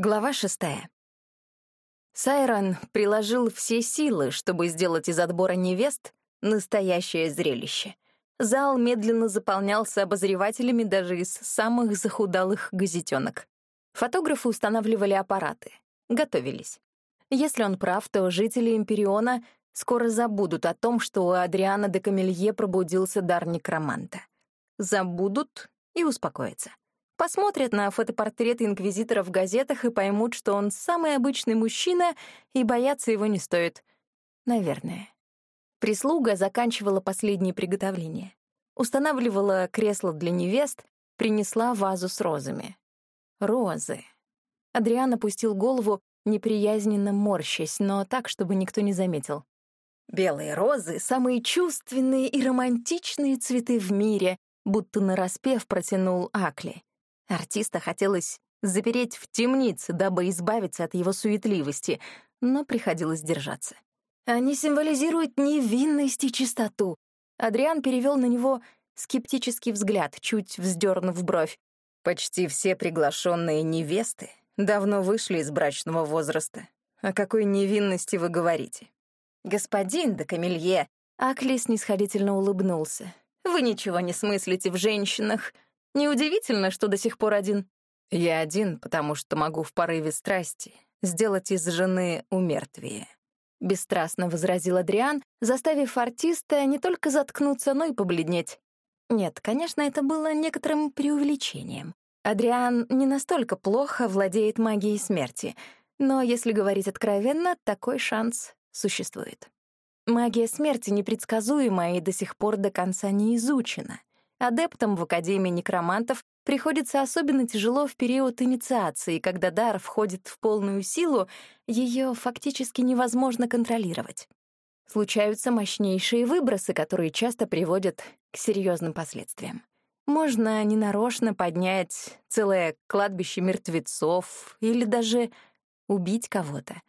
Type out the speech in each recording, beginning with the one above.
Глава шестая. Сайрон приложил все силы, чтобы сделать из отбора невест настоящее зрелище. Зал медленно заполнялся обозревателями даже из самых захудалых газетенок. Фотографы устанавливали аппараты, готовились. Если он прав, то жители Империона скоро забудут о том, что у Адриана де Камелье пробудился дар некроманта. Забудут и успокоятся. Посмотрят на фотопортреты инквизитора в газетах и поймут, что он самый обычный мужчина, и бояться его не стоит. Наверное. Прислуга заканчивала последние приготовления. Устанавливала кресло для невест, принесла вазу с розами. Розы. Адриан опустил голову, неприязненно морщась, но так, чтобы никто не заметил. Белые розы — самые чувственные и романтичные цветы в мире, будто нараспев протянул Акли. Артиста хотелось запереть в темнице, дабы избавиться от его суетливости, но приходилось держаться. Они символизируют невинность и чистоту. Адриан перевел на него скептический взгляд, чуть вздернув бровь. Почти все приглашенные невесты давно вышли из брачного возраста. О какой невинности вы говорите? Господин де Камелье, Акли снисходительно улыбнулся. Вы ничего не смыслите в женщинах. Неудивительно, что до сих пор один. Я один, потому что могу в порыве страсти сделать из жены умертвие. Бесстрастно возразил Адриан, заставив артиста не только заткнуться, но и побледнеть. Нет, конечно, это было некоторым преувеличением. Адриан не настолько плохо владеет магией смерти, но, если говорить откровенно, такой шанс существует. Магия смерти непредсказуема и до сих пор до конца не изучена. Адептам в Академии некромантов приходится особенно тяжело в период инициации, когда дар входит в полную силу, ее фактически невозможно контролировать. Случаются мощнейшие выбросы, которые часто приводят к серьезным последствиям. Можно ненарочно поднять целое кладбище мертвецов или даже убить кого-то,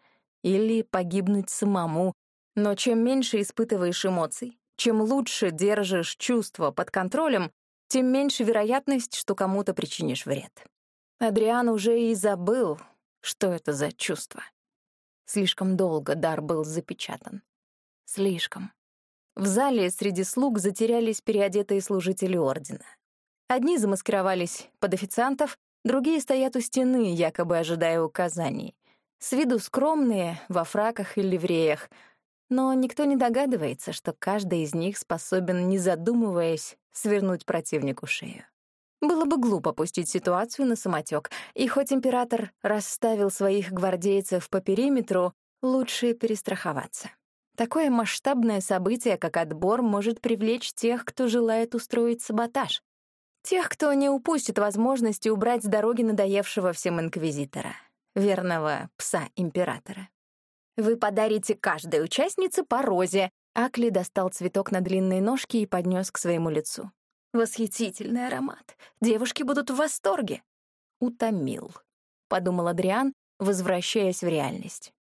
или погибнуть самому. Но чем меньше испытываешь эмоций, чем лучше держишь чувства под контролем, тем меньше вероятность, что кому-то причинишь вред. Адриан уже и забыл, что это за чувство. Слишком долго дар был запечатан. Слишком. В зале среди слуг затерялись переодетые служители ордена. Одни замаскировались под официантов, другие стоят у стены, якобы ожидая указаний. С виду скромные, во фраках и ливреях — но никто не догадывается, что каждый из них способен, не задумываясь, свернуть противнику шею. Было бы глупо пустить ситуацию на самотек, и хоть император расставил своих гвардейцев по периметру, лучше перестраховаться. Такое масштабное событие, как отбор, может привлечь тех, кто желает устроить саботаж. Тех, кто не упустит возможности убрать с дороги надоевшего всем инквизитора, верного пса императора. Вы подарите каждой участнице по розе». Акли достал цветок на длинной ножке и поднес к своему лицу. «Восхитительный аромат. Девушки будут в восторге». «Утомил», — подумал Адриан, возвращаясь в реальность.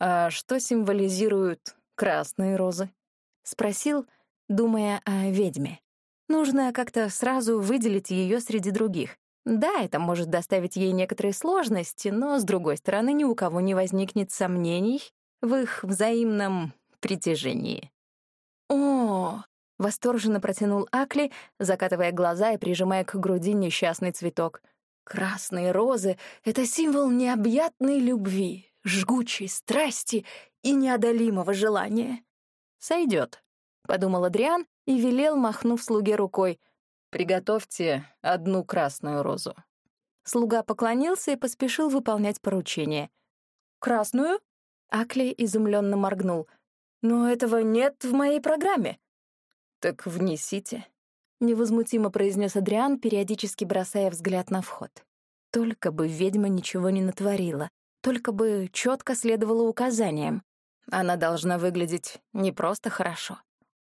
«А что символизируют красные розы?» — спросил, думая о ведьме. Нужно как-то сразу выделить ее среди других. Да, это может доставить ей некоторые сложности, но, с другой стороны, ни у кого не возникнет сомнений в их взаимном притяжении. «О!» — восторженно протянул Акли, закатывая глаза и прижимая к груди несчастный цветок. «Красные розы — это символ необъятной любви, жгучей страсти и неодолимого желания». «Сойдет», — подумал Адриан и велел, махнув слуге рукой — Приготовьте одну красную розу». Слуга поклонился и поспешил выполнять поручение. «Красную?» Акли изумленно моргнул. «Но этого нет в моей программе». «Так внесите», — невозмутимо произнес Адриан, периодически бросая взгляд на вход. Только бы ведьма ничего не натворила, только бы четко следовала указаниям. Она должна выглядеть не просто хорошо,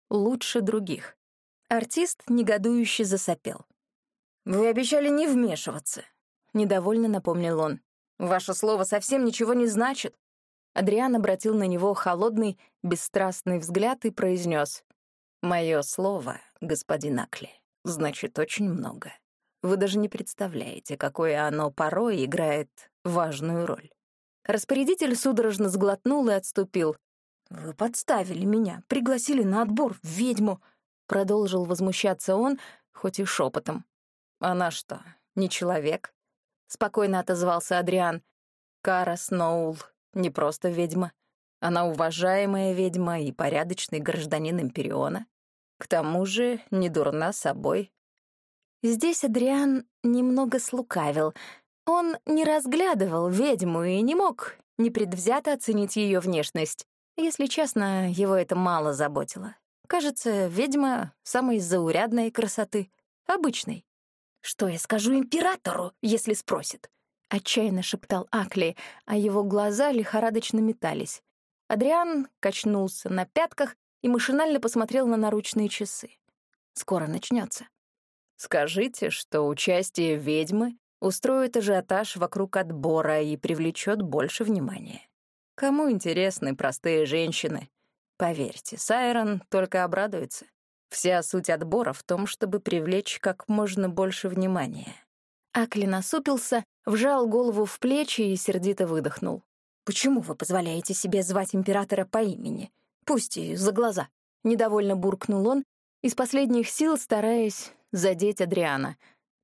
лучше других. Артист негодующе засопел. «Вы обещали не вмешиваться», — недовольно напомнил он. «Ваше слово совсем ничего не значит». Адриан обратил на него холодный, бесстрастный взгляд и произнес: «Мое слово, господин Акли, значит очень много. Вы даже не представляете, какое оно порой играет важную роль. Распорядитель судорожно сглотнул и отступил. «Вы подставили меня, пригласили на отбор ведьму», — продолжил возмущаться он, хоть и шепотом. «Она что, не человек?» — спокойно отозвался Адриан. «Кара Сноул не просто ведьма. Она уважаемая ведьма и порядочный гражданин Империона. К тому же не дурна собой». Здесь Адриан немного слукавил. Он не разглядывал ведьму и не мог непредвзято оценить ее внешность. Если честно, его это мало заботило. Кажется, ведьма самой заурядной красоты, обычной. «Что я скажу императору, если спросит?» — отчаянно шептал Акли, а его глаза лихорадочно метались. Адриан качнулся на пятках и машинально посмотрел на наручные часы. Скоро начнется. «Скажите, что участие ведьмы устроит ажиотаж вокруг отбора и привлечет больше внимания. Кому интересны простые женщины? Поверьте, Сайрон только обрадуется. Вся суть отбора в том, чтобы привлечь как можно больше внимания. Акли насупился, вжал голову в плечи и сердито выдохнул. «Почему вы позволяете себе звать императора по имени? Пусть и за глаза». Недовольно буркнул он, из последних сил стараясь задеть Адриана.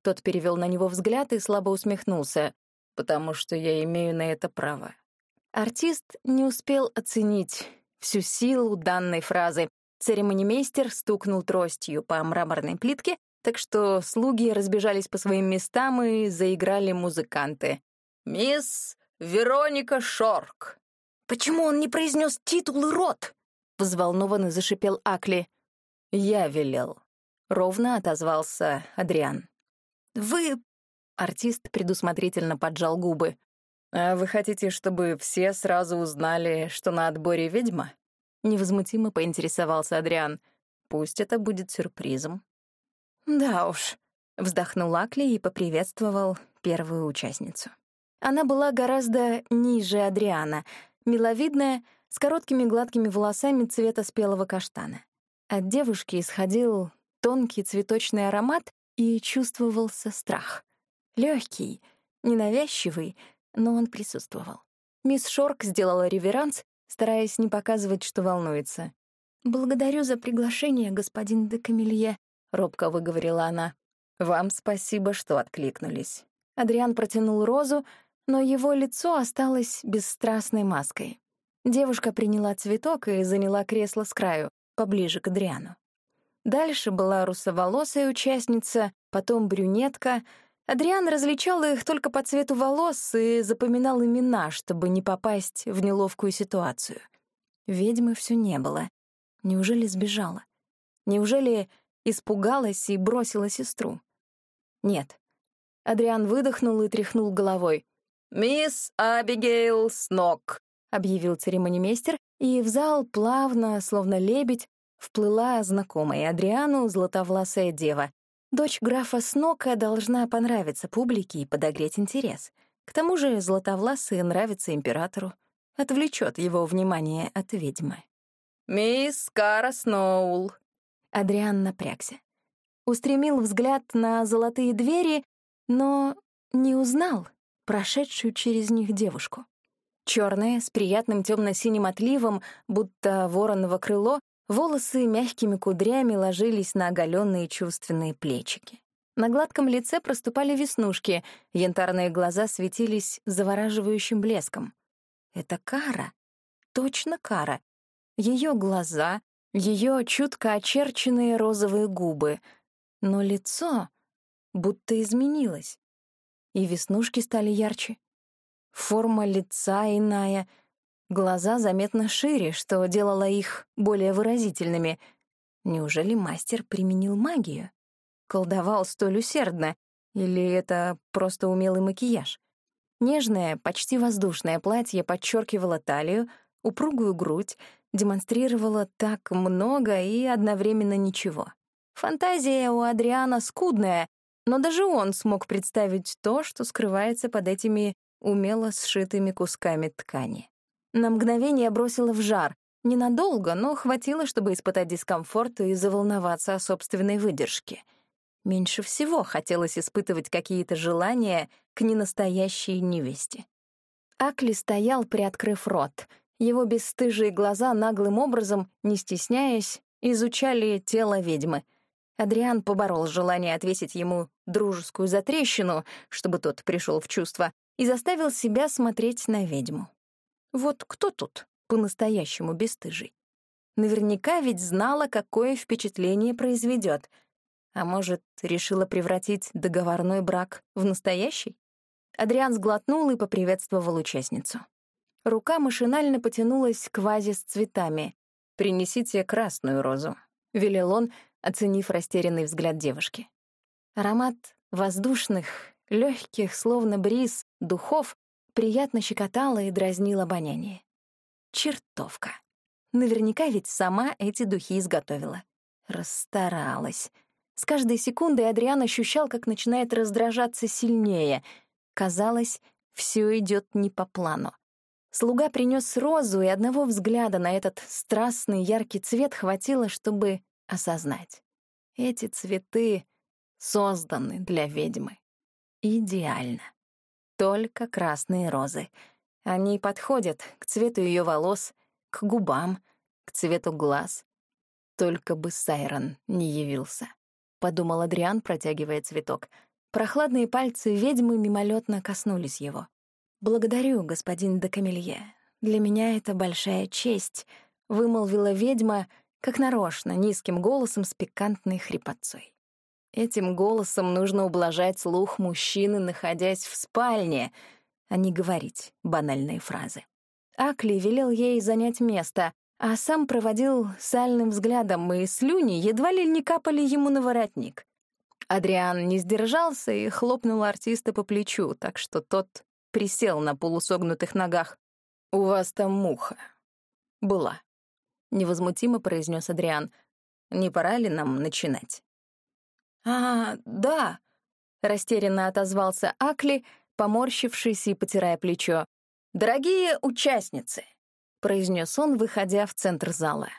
Тот перевел на него взгляд и слабо усмехнулся, потому что я имею на это право. Артист не успел оценить всю силу данной фразы. Церемонимейстер стукнул тростью по мраморной плитке, так что слуги разбежались по своим местам и заиграли музыканты. «Мисс Вероника Шорк!» «Почему он не произнес титул и род?» — взволнованно зашипел Акли. «Я велел», — ровно отозвался Адриан. «Вы...» — артист предусмотрительно поджал губы. «А вы хотите, чтобы все сразу узнали, что на отборе ведьма?» Невозмутимо поинтересовался Адриан. «Пусть это будет сюрпризом». «Да уж», — вздохнул Акли и поприветствовал первую участницу. Она была гораздо ниже Адриана, миловидная, с короткими гладкими волосами цвета спелого каштана. От девушки исходил тонкий цветочный аромат и чувствовался страх. Легкий, ненавязчивый, но он присутствовал. Мисс Шорк сделала реверанс, стараясь не показывать, что волнуется. «Благодарю за приглашение, господин де Камилье», — робко выговорила она. «Вам спасибо, что откликнулись». Адриан протянул розу, но его лицо осталось бесстрастной маской. Девушка приняла цветок и заняла кресло с краю, поближе к Адриану. Дальше была русоволосая участница, потом брюнетка — Адриан различал их только по цвету волос и запоминал имена, чтобы не попасть в неловкую ситуацию. Ведьмы все не было. Неужели сбежала? Неужели испугалась и бросила сестру? Нет. Адриан выдохнул и тряхнул головой. «Мисс Абигейл Снок», — объявил церемонимейстер, и в зал плавно, словно лебедь, вплыла знакомая Адриану златовласая дева, Дочь графа Снока должна понравиться публике и подогреть интерес. К тому же Златовласый нравится императору, отвлечет его внимание от ведьмы. «Мисс Кара Сноул!» Адриан напрягся. Устремил взгляд на золотые двери, но не узнал прошедшую через них девушку. Черная, с приятным темно-синим отливом, будто вороново крыло, Волосы мягкими кудрями ложились на оголенные чувственные плечики. На гладком лице проступали веснушки, янтарные глаза светились завораживающим блеском. Это Кара. Точно Кара. Ее глаза, ее чутко очерченные розовые губы. Но лицо будто изменилось. И веснушки стали ярче. Форма лица иная — Глаза заметно шире, что делало их более выразительными. Неужели мастер применил магию? Колдовал столь усердно? Или это просто умелый макияж? Нежное, почти воздушное платье подчеркивало талию, упругую грудь, демонстрировало так много и одновременно ничего. Фантазия у Адриана скудная, но даже он смог представить то, что скрывается под этими умело сшитыми кусками ткани. На мгновение бросила в жар. Ненадолго, но хватило, чтобы испытать дискомфорт и заволноваться о собственной выдержке. Меньше всего хотелось испытывать какие-то желания к ненастоящей невесте. Акли стоял, приоткрыв рот. Его бесстыжие глаза наглым образом, не стесняясь, изучали тело ведьмы. Адриан поборол желание отвесить ему дружескую затрещину, чтобы тот пришел в чувство, и заставил себя смотреть на ведьму. Вот кто тут по-настоящему бесстыжий? Наверняка ведь знала, какое впечатление произведет. А может, решила превратить договорной брак в настоящий? Адриан сглотнул и поприветствовал участницу. Рука машинально потянулась к вазе с цветами. «Принесите красную розу», — велел он, оценив растерянный взгляд девушки. Аромат воздушных, легких, словно бриз, духов приятно щекотало и дразнил обоняние. Чертовка. Наверняка ведь сама эти духи изготовила. Расстаралась. С каждой секундой Адриан ощущал, как начинает раздражаться сильнее. Казалось, все идет не по плану. Слуга принес розу, и одного взгляда на этот страстный яркий цвет хватило, чтобы осознать. Эти цветы созданы для ведьмы. Идеально. Только красные розы. Они подходят к цвету ее волос, к губам, к цвету глаз. Только бы Сайрон не явился, — подумал Адриан, протягивая цветок. Прохладные пальцы ведьмы мимолетно коснулись его. «Благодарю, господин де Камелье. Для меня это большая честь», — вымолвила ведьма, как нарочно, низким голосом с пикантной хрипотцой. Этим голосом нужно ублажать слух мужчины, находясь в спальне, а не говорить банальные фразы. Акли велел ей занять место, а сам проводил сальным взглядом, и слюни едва ли не капали ему на воротник. Адриан не сдержался и хлопнул артиста по плечу, так что тот присел на полусогнутых ногах. «У вас там муха». «Была», — невозмутимо произнес Адриан. «Не пора ли нам начинать?» «А, да», — растерянно отозвался Акли, поморщившись и потирая плечо. «Дорогие участницы!» — произнес он, выходя в центр зала.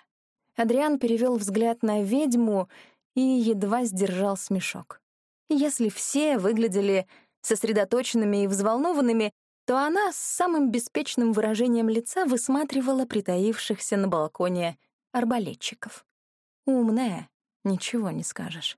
Адриан перевел взгляд на ведьму и едва сдержал смешок. Если все выглядели сосредоточенными и взволнованными, то она с самым беспечным выражением лица высматривала притаившихся на балконе арбалетчиков. Умная, ничего не скажешь.